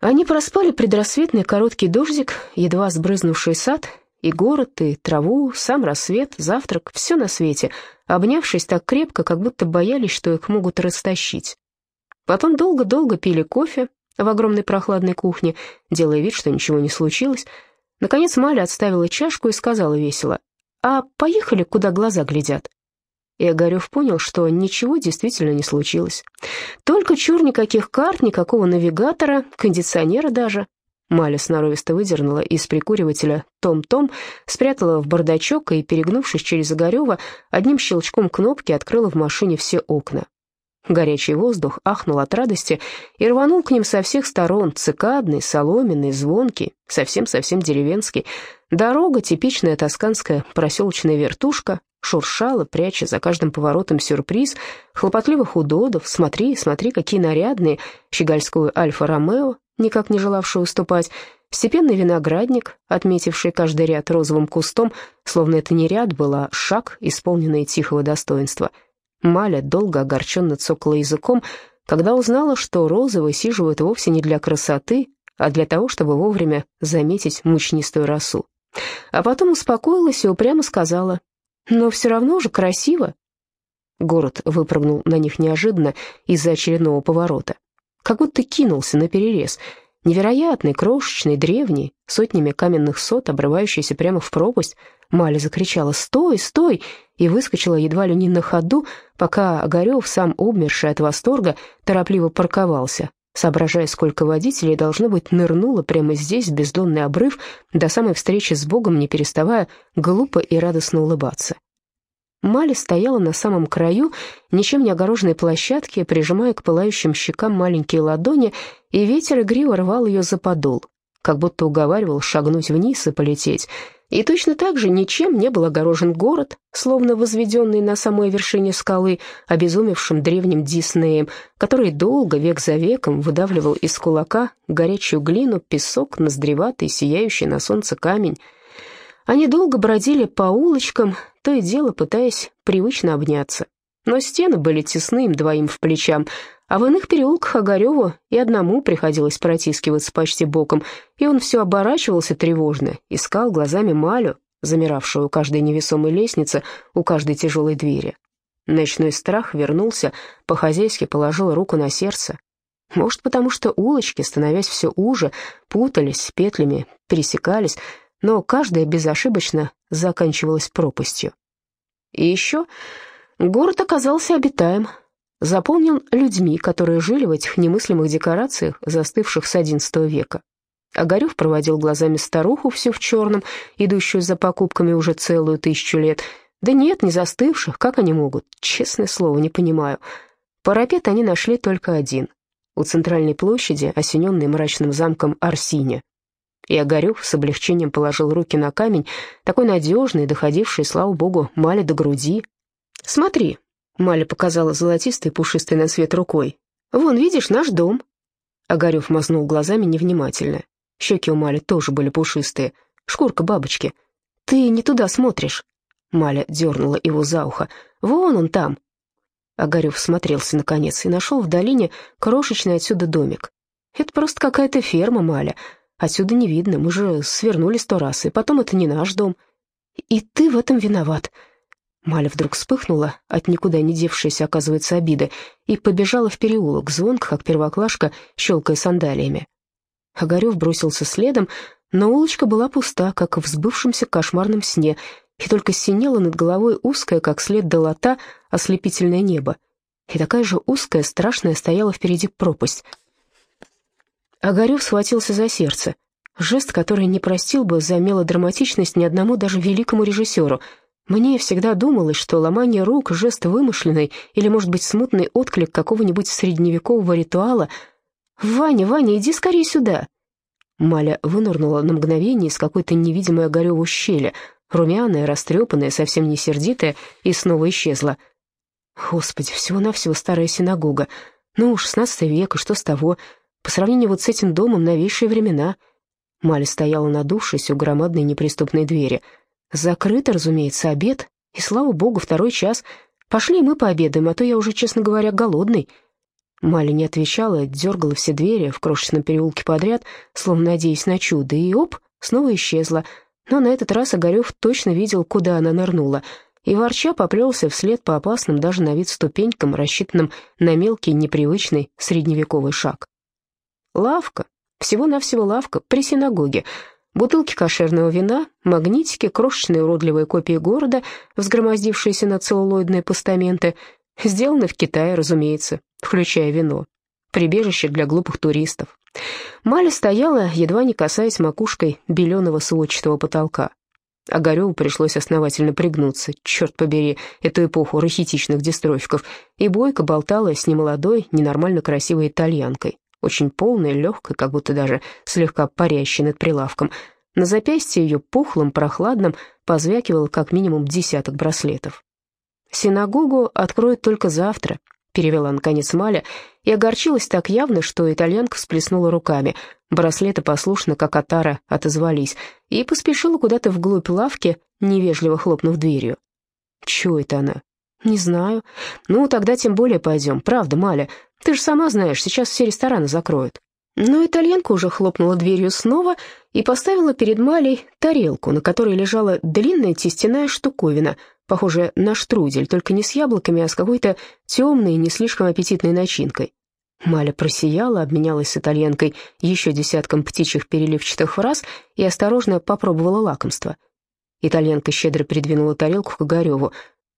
Они проспали предрассветный короткий дождик, едва сбрызнувший сад, и город, и траву, сам рассвет, завтрак, все на свете, обнявшись так крепко, как будто боялись, что их могут растащить. Потом долго-долго пили кофе в огромной прохладной кухне, делая вид, что ничего не случилось. Наконец Маля отставила чашку и сказала весело, «А поехали, куда глаза глядят?» И Огарев понял, что ничего действительно не случилось. Только чур никаких карт, никакого навигатора, кондиционера даже. Маля сноровисто выдернула из прикуривателя том-том, спрятала в бардачок и, перегнувшись через Огарева, одним щелчком кнопки открыла в машине все окна. Горячий воздух ахнул от радости и рванул к ним со всех сторон, цикадный, соломенный, звонкий, совсем-совсем деревенский. Дорога, типичная тосканская проселочная вертушка, шуршала, пряча за каждым поворотом сюрприз, хлопотливых удодов, смотри, смотри, какие нарядные, щегольскую Альфа-Ромео, никак не желавшую уступать, степенный виноградник, отметивший каждый ряд розовым кустом, словно это не ряд был, а шаг, исполненный тихого достоинства — Маля долго огорченно цокала языком, когда узнала, что розы высиживают вовсе не для красоты, а для того, чтобы вовремя заметить мучнистую росу. А потом успокоилась и упрямо сказала, «Но все равно же красиво». Город выпрыгнул на них неожиданно из-за очередного поворота. Как будто кинулся на перерез — Невероятный, крошечный, древний, сотнями каменных сот, обрывающийся прямо в пропасть. Маля закричала «Стой, стой!» и выскочила едва ли не на ходу, пока Огарев, сам обмерший от восторга, торопливо парковался, соображая, сколько водителей, должно быть, нырнуло прямо здесь, в бездонный обрыв, до самой встречи с Богом, не переставая глупо и радостно улыбаться. Маля стояла на самом краю, ничем не огороженной площадки, прижимая к пылающим щекам маленькие ладони, и ветер игриво рвал ее за подол, как будто уговаривал шагнуть вниз и полететь. И точно так же ничем не был огорожен город, словно возведенный на самой вершине скалы, обезумевшим древним Диснеем, который долго, век за веком, выдавливал из кулака горячую глину, песок, ноздреватый, сияющий на солнце камень. Они долго бродили по улочкам, то и дело пытаясь привычно обняться. Но стены были тесны им двоим в плечам, а в иных переулках Огареву и одному приходилось протискиваться почти боком, и он все оборачивался тревожно, искал глазами Малю, замиравшую у каждой невесомой лестницы, у каждой тяжелой двери. Ночной страх вернулся, по-хозяйски положил руку на сердце. Может, потому что улочки, становясь все уже, путались, петлями пересекались, но каждая безошибочно заканчивалась пропастью. И еще город оказался обитаем, заполнен людьми, которые жили в этих немыслимых декорациях, застывших с XI века. Огарев проводил глазами старуху, всю в черном, идущую за покупками уже целую тысячу лет. Да нет, не застывших, как они могут? Честное слово, не понимаю. Парапет они нашли только один. У центральной площади, осененной мрачным замком Арсиня, и Огарев с облегчением положил руки на камень, такой надежный, доходивший, слава богу, Мале до груди. «Смотри», — Маля показала золотистой, пушистой на свет рукой. «Вон, видишь, наш дом». Огарев мазнул глазами невнимательно. Щеки у Мали тоже были пушистые. Шкурка бабочки. «Ты не туда смотришь». Маля дернула его за ухо. «Вон он там». Огарев смотрелся наконец и нашел в долине крошечный отсюда домик. «Это просто какая-то ферма, Маля. Отсюда не видно, мы же свернули сто раз, и потом это не наш дом. И ты в этом виноват». Маля вдруг вспыхнула от никуда не девшейся, оказывается, обиды, и побежала в переулок, звонко, как первоклашка, щелкая сандалиями. Огарев бросился следом, но улочка была пуста, как в сбывшемся кошмарном сне, и только синело над головой узкое, как след долота, ослепительное небо. И такая же узкая, страшная стояла впереди пропасть — Огарев схватился за сердце. Жест, который не простил бы за мелодраматичность ни одному даже великому режиссеру. Мне всегда думалось, что ломание рук — жест вымышленный или, может быть, смутный отклик какого-нибудь средневекового ритуала. «Ваня, Ваня, иди скорее сюда!» Маля вынырнула на мгновение из какой-то невидимой Огареву щели, румяная, растрепанная, совсем не сердитая, и снова исчезла. Господи, всего-навсего старая синагога. Ну шестнадцатый век, и что с того? По сравнению вот с этим домом новейшие времена. Маля стояла надувшись у громадной неприступной двери. Закрыто, разумеется, обед, и, слава богу, второй час. Пошли мы пообедаем, а то я уже, честно говоря, голодный. Маля не отвечала, дергала все двери в крошечном переулке подряд, словно надеясь на чудо, и оп, снова исчезла. Но на этот раз Огарев точно видел, куда она нырнула, и ворча поплелся вслед по опасным даже на вид ступенькам, рассчитанным на мелкий, непривычный средневековый шаг. Лавка, всего-навсего лавка при синагоге, бутылки кошерного вина, магнитики, крошечные уродливые копии города, взгромоздившиеся на целлулоидные постаменты, сделаны в Китае, разумеется, включая вино. Прибежище для глупых туристов. Маля стояла, едва не касаясь макушкой беленого сводчатого потолка. Огареву пришлось основательно пригнуться, черт побери, эту эпоху рахитичных дистрофиков, и Бойко болтала с немолодой, ненормально красивой итальянкой, очень полной, легкой, как будто даже слегка парящей над прилавком. На запястье ее пухлым, прохладным, позвякивал как минимум десяток браслетов. «Синагогу откроют только завтра», — перевела наконец Маля, и огорчилась так явно, что итальянка всплеснула руками. Браслеты послушно, как отара, отозвались, и поспешила куда-то вглубь лавки, невежливо хлопнув дверью. «Чего это она?» «Не знаю. Ну, тогда тем более пойдем. Правда, Маля, ты же сама знаешь, сейчас все рестораны закроют». Но итальянка уже хлопнула дверью снова и поставила перед Малей тарелку, на которой лежала длинная тестяная штуковина, похожая на штрудель, только не с яблоками, а с какой-то темной, не слишком аппетитной начинкой. Маля просияла, обменялась с итальянкой еще десятком птичьих переливчатых фраз и осторожно попробовала лакомство. Итальянка щедро придвинула тарелку к Огареву.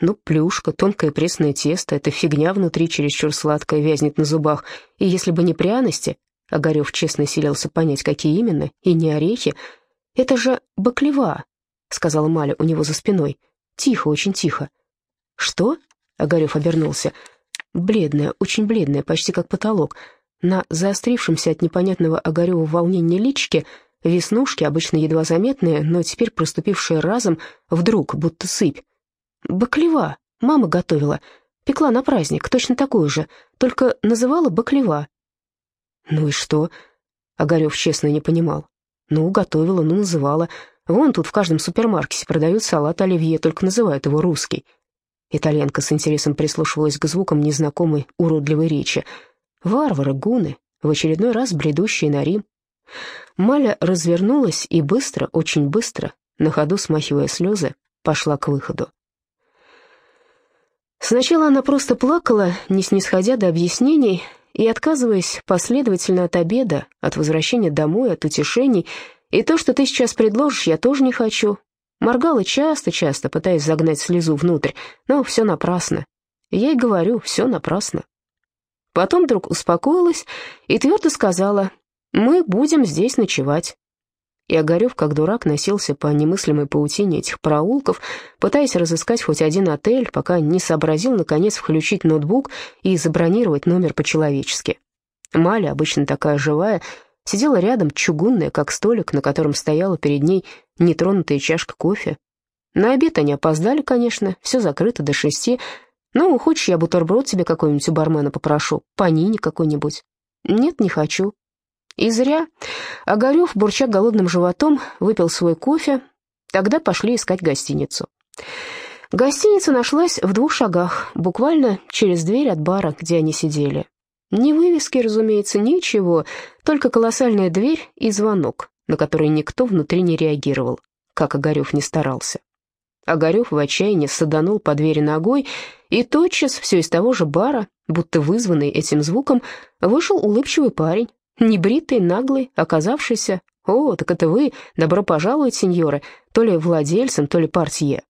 Ну, плюшка, тонкое пресное тесто, эта фигня внутри чересчур сладкая, вязнет на зубах. И если бы не пряности, Огарев честно селился понять, какие именно, и не орехи, это же баклева, сказала Маля у него за спиной. Тихо, очень тихо. Что? Огарев обернулся. Бледная, очень бледная, почти как потолок. На заострившемся от непонятного Огарева волнения личке веснушки, обычно едва заметные, но теперь проступившие разом, вдруг, будто сыпь. «Баклева. Мама готовила. Пекла на праздник, точно такую же, только называла баклева». «Ну и что?» Огарев честно не понимал. «Ну, готовила, ну, называла. Вон тут в каждом супермаркете продают салат оливье, только называют его русский». Итальянка с интересом прислушивалась к звукам незнакомой уродливой речи. «Варвары, гуны, в очередной раз бредущие на Рим». Маля развернулась и быстро, очень быстро, на ходу смахивая слезы, пошла к выходу. Сначала она просто плакала, не снисходя до объяснений, и отказываясь последовательно от обеда, от возвращения домой, от утешений, и то, что ты сейчас предложишь, я тоже не хочу, Моргала часто-часто, пытаясь загнать слезу внутрь, но все напрасно. Я ей говорю, все напрасно. Потом вдруг успокоилась и твердо сказала, «Мы будем здесь ночевать». И Огарев, как дурак, носился по немыслимой паутине этих проулков, пытаясь разыскать хоть один отель, пока не сообразил, наконец, включить ноутбук и забронировать номер по-человечески. Маля, обычно такая живая, Сидела рядом, чугунная, как столик, на котором стояла перед ней нетронутая чашка кофе. На обед они опоздали, конечно, все закрыто до шести. Ну, хочешь, я бутерброд тебе какой-нибудь у бармена попрошу, панини какой-нибудь? Нет, не хочу. И зря. Огарев, бурча голодным животом, выпил свой кофе. Тогда пошли искать гостиницу. Гостиница нашлась в двух шагах, буквально через дверь от бара, где они сидели. Ни вывески, разумеется, ничего, только колоссальная дверь и звонок, на который никто внутри не реагировал, как Огарев не старался. Огарев в отчаянии саданул по двери ногой, и тотчас все из того же бара, будто вызванный этим звуком, вышел улыбчивый парень, небритый, наглый, оказавшийся, «О, так это вы, добро пожаловать, сеньоры, то ли владельцем, то ли портье».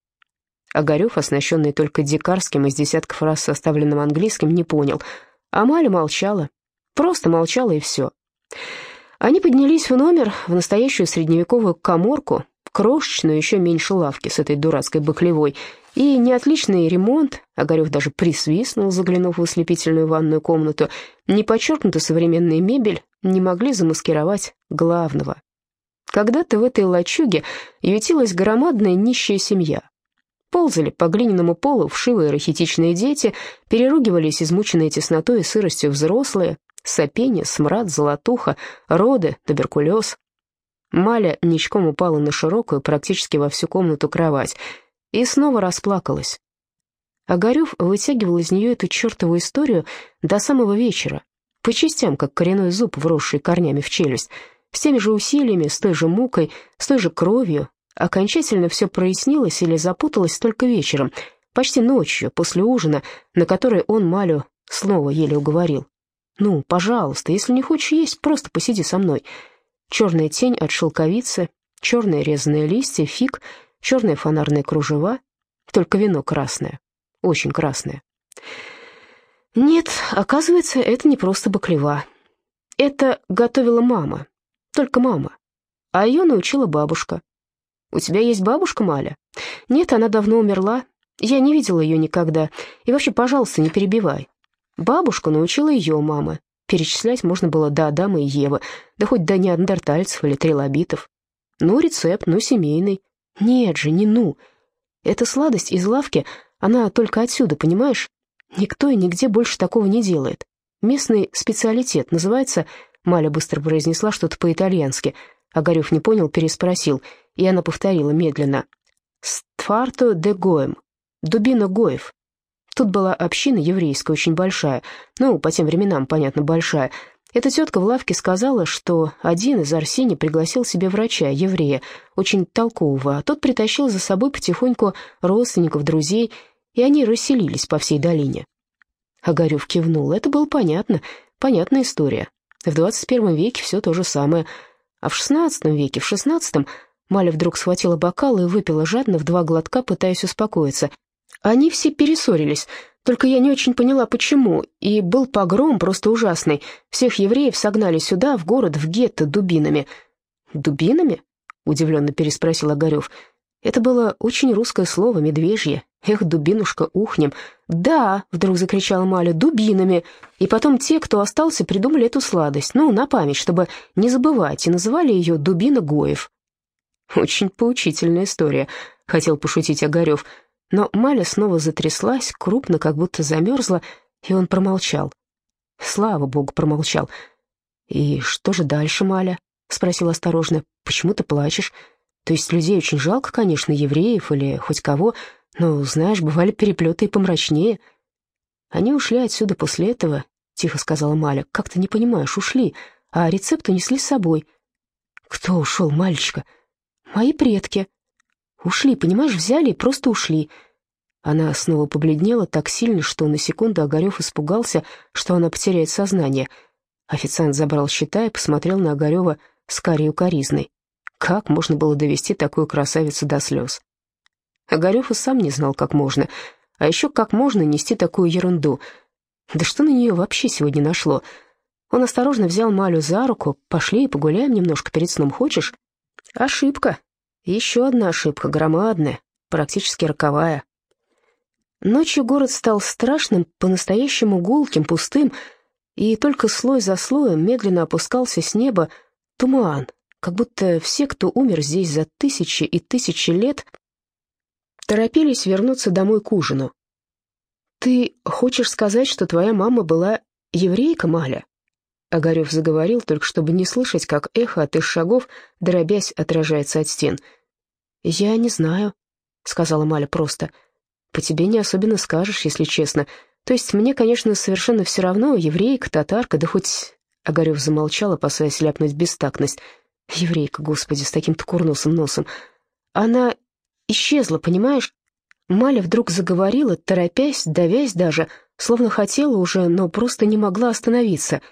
Огарев, оснащенный только дикарским из десятков раз составленным английским, не понял — Амаля молчала, просто молчала и все. Они поднялись в номер, в настоящую средневековую коморку, крошечную, еще меньше лавки с этой дурацкой баклевой, и неотличный ремонт, Огарев даже присвистнул, заглянув в ослепительную ванную комнату, не подчеркнутая современная мебель, не могли замаскировать главного. Когда-то в этой лачуге ютилась громадная нищая семья, Ползали по глиняному полу вшивые рахитичные дети, переругивались измученные теснотой и сыростью взрослые, сопение, смрад, золотуха, роды, туберкулез. Маля ничком упала на широкую, практически во всю комнату кровать, и снова расплакалась. Огарев вытягивал из нее эту чертову историю до самого вечера, по частям, как коренной зуб, вросший корнями в челюсть, с теми же усилиями, с той же мукой, с той же кровью. Окончательно все прояснилось или запуталось только вечером, почти ночью, после ужина, на который он Малю снова еле уговорил. «Ну, пожалуйста, если не хочешь есть, просто посиди со мной». Черная тень от шелковицы, черные резаные листья, фиг, черные фонарные кружева, только вино красное, очень красное. Нет, оказывается, это не просто баклева. Это готовила мама, только мама. А ее научила бабушка. «У тебя есть бабушка, Маля?» «Нет, она давно умерла. Я не видела ее никогда. И вообще, пожалуйста, не перебивай. Бабушка научила ее мама. Перечислять можно было до Адама и Евы, да хоть до неандертальцев или трилобитов. Ну, рецепт, ну, семейный. Нет же, не ну. Эта сладость из лавки, она только отсюда, понимаешь? Никто и нигде больше такого не делает. Местный специалитет называется... Маля быстро произнесла что-то по-итальянски. Огарев не понял, переспросил, и она повторила медленно. «Стфарто де Гоем. Дубина Гоев». Тут была община еврейская, очень большая. Ну, по тем временам, понятно, большая. Эта тетка в лавке сказала, что один из Арсений пригласил себе врача, еврея, очень толкового, а тот притащил за собой потихоньку родственников, друзей, и они расселились по всей долине. Огарев кивнул. Это было понятно, понятная история. В 21 веке все то же самое. А в 16 веке, в 16 Маля вдруг схватила бокал и выпила жадно в два глотка, пытаясь успокоиться. Они все перессорились, только я не очень поняла, почему, и был погром просто ужасный. Всех евреев согнали сюда, в город, в гетто, дубинами. «Дубинами?» — удивленно переспросил Огарев. Это было очень русское слово, медвежье. «Эх, дубинушка, ухнем!» «Да!» — вдруг закричала Маля, «дубинами!» И потом те, кто остался, придумали эту сладость, ну, на память, чтобы не забывать, и называли ее «дубина Гоев». «Очень поучительная история», — хотел пошутить Огарев. Но Маля снова затряслась, крупно, как будто замерзла, и он промолчал. Слава богу, промолчал. «И что же дальше, Маля?» — спросил осторожно. «Почему ты плачешь? То есть людей очень жалко, конечно, евреев или хоть кого, но, знаешь, бывали переплеты и помрачнее. Они ушли отсюда после этого, — тихо сказала Маля. Как ты не понимаешь, ушли, а рецепт унесли с собой. Кто ушел, мальчика? Мои предки. Ушли, понимаешь, взяли и просто ушли. Она снова побледнела так сильно, что на секунду Огарев испугался, что она потеряет сознание. Официант забрал счета и посмотрел на Огарева с карию коризной. Как можно было довести такую красавицу до слез? Огарев и сам не знал, как можно. А еще как можно нести такую ерунду. Да что на нее вообще сегодня нашло? Он осторожно взял Малю за руку. «Пошли и погуляем немножко перед сном, хочешь?» Ошибка. Еще одна ошибка, громадная, практически роковая. Ночью город стал страшным, по-настоящему гулким, пустым, и только слой за слоем медленно опускался с неба туман, как будто все, кто умер здесь за тысячи и тысячи лет, торопились вернуться домой к ужину. «Ты хочешь сказать, что твоя мама была еврейка, Маля?» Огарев заговорил, только чтобы не слышать, как эхо от их шагов, дробясь, отражается от стен. «Я не знаю», — сказала Маля просто. «По тебе не особенно скажешь, если честно. То есть мне, конечно, совершенно все равно, еврейка, татарка, да хоть...» Огарев замолчал, опасаясь ляпнуть бестактность. Еврейка, господи, с таким-то курносым носом. Она исчезла, понимаешь? Маля вдруг заговорила, торопясь, давясь даже, словно хотела уже, но просто не могла остановиться.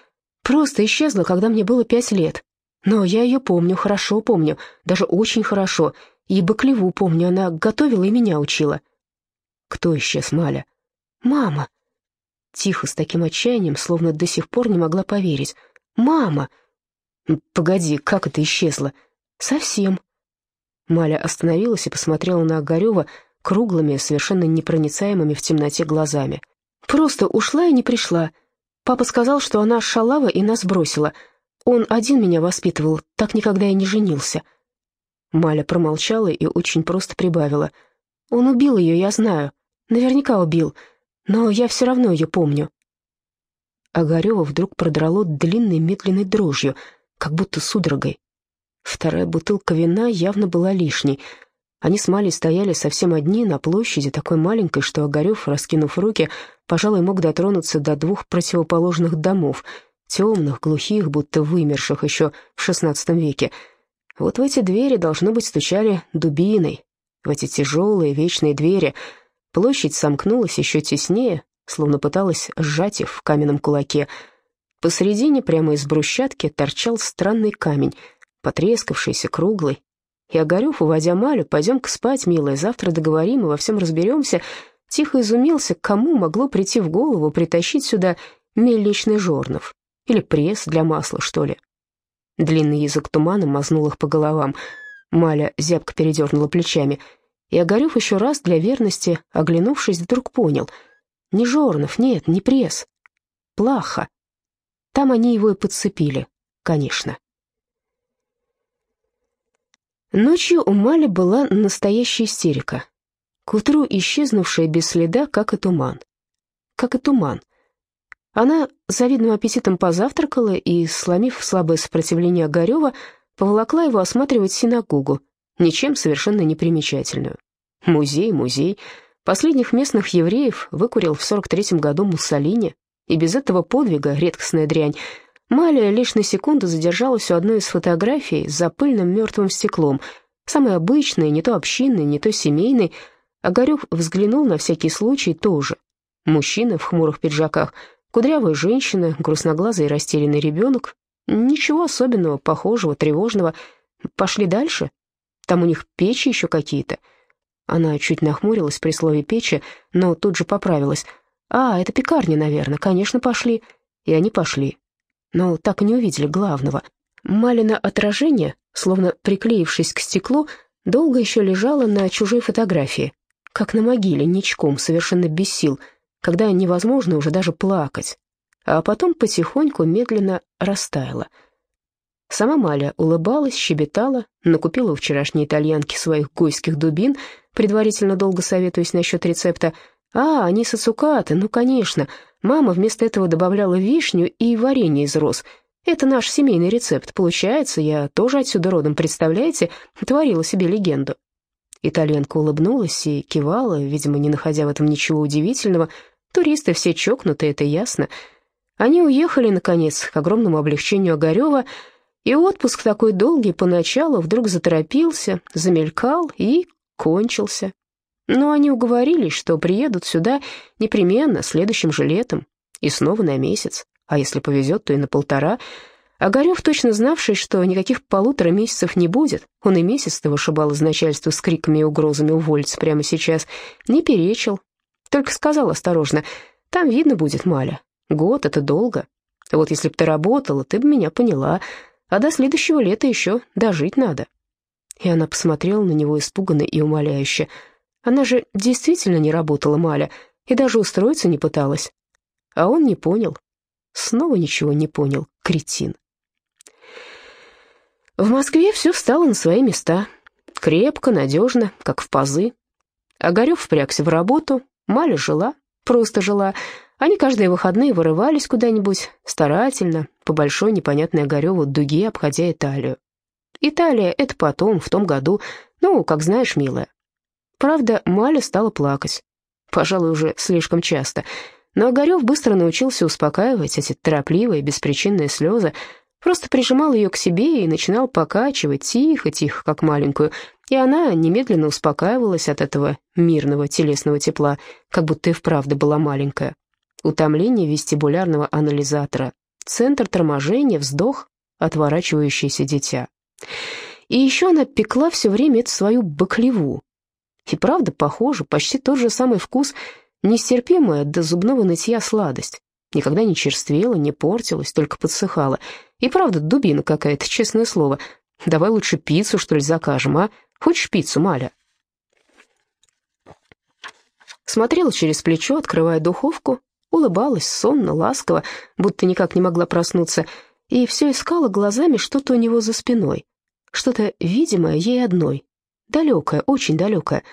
Просто исчезла, когда мне было пять лет. Но я ее помню, хорошо помню, даже очень хорошо. И Баклеву помню, она готовила и меня учила. Кто исчез, Маля? Мама. Тихо, с таким отчаянием, словно до сих пор не могла поверить. Мама. «Погоди, как это исчезло?» «Совсем». Маля остановилась и посмотрела на Огарева круглыми, совершенно непроницаемыми в темноте глазами. «Просто ушла и не пришла. Папа сказал, что она шалава и нас бросила. Он один меня воспитывал, так никогда и не женился». Маля промолчала и очень просто прибавила. «Он убил ее, я знаю. Наверняка убил. Но я все равно ее помню». Огарева вдруг продрало длинной медленной дрожью — как будто судорогой. Вторая бутылка вина явно была лишней. Они с Малей стояли совсем одни на площади, такой маленькой, что Огарев, раскинув руки, пожалуй, мог дотронуться до двух противоположных домов, темных, глухих, будто вымерших еще в XVI веке. Вот в эти двери, должно быть, стучали дубиной, в эти тяжелые вечные двери. Площадь сомкнулась еще теснее, словно пыталась сжать их в каменном кулаке. Посередине, прямо из брусчатки, торчал странный камень, потрескавшийся, круглый, и Огарев, уводя Малю, «Пойдем-ка спать, милая, завтра договорим и во всем разберемся», тихо изумился, кому могло прийти в голову притащить сюда мельничный жорнов или пресс для масла, что ли. Длинный язык тумана мазнул их по головам. Маля зябко передернула плечами, и Огарев еще раз для верности, оглянувшись, вдруг понял. Не Жорнов, нет, не пресс. Плаха. Там они его и подцепили, конечно. Ночью у Мали была настоящая истерика. К утру исчезнувшая без следа, как и туман. Как и туман. Она завидным аппетитом позавтракала и, сломив слабое сопротивление Огарева, поволокла его осматривать синагогу, ничем совершенно не примечательную. Музей, музей. Последних местных евреев выкурил в 43-м году Муссолини, и без этого подвига, редкостная дрянь, Малия лишь на секунду задержалась у одной из фотографий за пыльным мертвым стеклом, самой обычной, не то общинной, не то семейной. Огарев взглянул на всякий случай тоже. Мужчина в хмурых пиджаках, кудрявая женщина, грустноглазый и растерянный ребенок. Ничего особенного, похожего, тревожного. Пошли дальше. Там у них печи еще какие-то. Она чуть нахмурилась при слове «печи», но тут же поправилась. «А, это пекарня, наверное. Конечно, пошли». И они пошли но так и не увидели главного. Малина отражение, словно приклеившись к стеклу, долго еще лежало на чужой фотографии, как на могиле, ничком, совершенно без сил, когда невозможно уже даже плакать. А потом потихоньку медленно растаяла. Сама Маля улыбалась, щебетала, накупила у вчерашней итальянки своих гойских дубин, предварительно долго советуясь насчет рецепта. «А, они сацукаты, ну, конечно», Мама вместо этого добавляла вишню и варенье из роз. Это наш семейный рецепт. Получается, я тоже отсюда родом, представляете? Творила себе легенду. Итальянка улыбнулась и кивала, видимо, не находя в этом ничего удивительного. Туристы все чокнутые, это ясно. Они уехали, наконец, к огромному облегчению Огарева, и отпуск такой долгий поначалу вдруг заторопился, замелькал и кончился. Но они уговорились, что приедут сюда непременно следующим же летом, и снова на месяц, а если повезет, то и на полтора. Огарев, точно знавший, что никаких полутора месяцев не будет, он и месяц-то вышибал из начальства с криками и угрозами уволиться прямо сейчас, не перечил, только сказал осторожно, «Там видно будет, Маля, год — это долго. Вот если б ты работала, ты бы меня поняла, а до следующего лета еще дожить надо». И она посмотрела на него испуганно и умоляюще — она же действительно не работала Маля и даже устроиться не пыталась. А он не понял. Снова ничего не понял, кретин. В Москве все встало на свои места. Крепко, надежно, как в пазы. Огарев впрягся в работу, Маля жила, просто жила. Они каждые выходные вырывались куда-нибудь, старательно, по большой непонятной Огареву дуге, обходя Италию. Италия — это потом, в том году, ну, как знаешь, милая. Правда, Маля стала плакать. Пожалуй, уже слишком часто. Но Огарев быстро научился успокаивать эти торопливые, беспричинные слезы, просто прижимал ее к себе и начинал покачивать тихо-тихо, как маленькую, и она немедленно успокаивалась от этого мирного телесного тепла, как будто и вправду была маленькая. Утомление вестибулярного анализатора, центр торможения, вздох, отворачивающееся дитя. И еще она пекла все время эту свою баклеву, и правда похоже, почти тот же самый вкус, нестерпимая до зубного нытья сладость. Никогда не черствела, не портилась, только подсыхала. И правда дубина какая-то, честное слово. Давай лучше пиццу, что ли, закажем, а? Хочешь пиццу, Маля?» Смотрела через плечо, открывая духовку, улыбалась сонно, ласково, будто никак не могла проснуться, и все искала глазами что-то у него за спиной, что-то видимое ей одной, Далекая, очень далекая.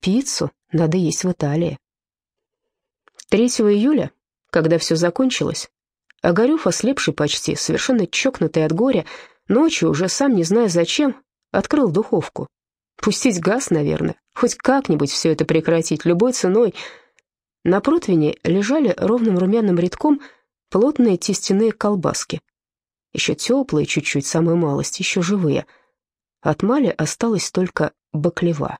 Пиццу надо есть в Италии. 3 июля, когда все закончилось, Огарев, ослепший почти, совершенно чокнутый от горя, ночью, уже сам не зная зачем, открыл духовку. Пустить газ, наверное. Хоть как-нибудь все это прекратить, любой ценой. На противне лежали ровным румяным рядком плотные тестяные колбаски. Еще теплые чуть-чуть, самая малость, еще живые. От Мали осталась только баклева.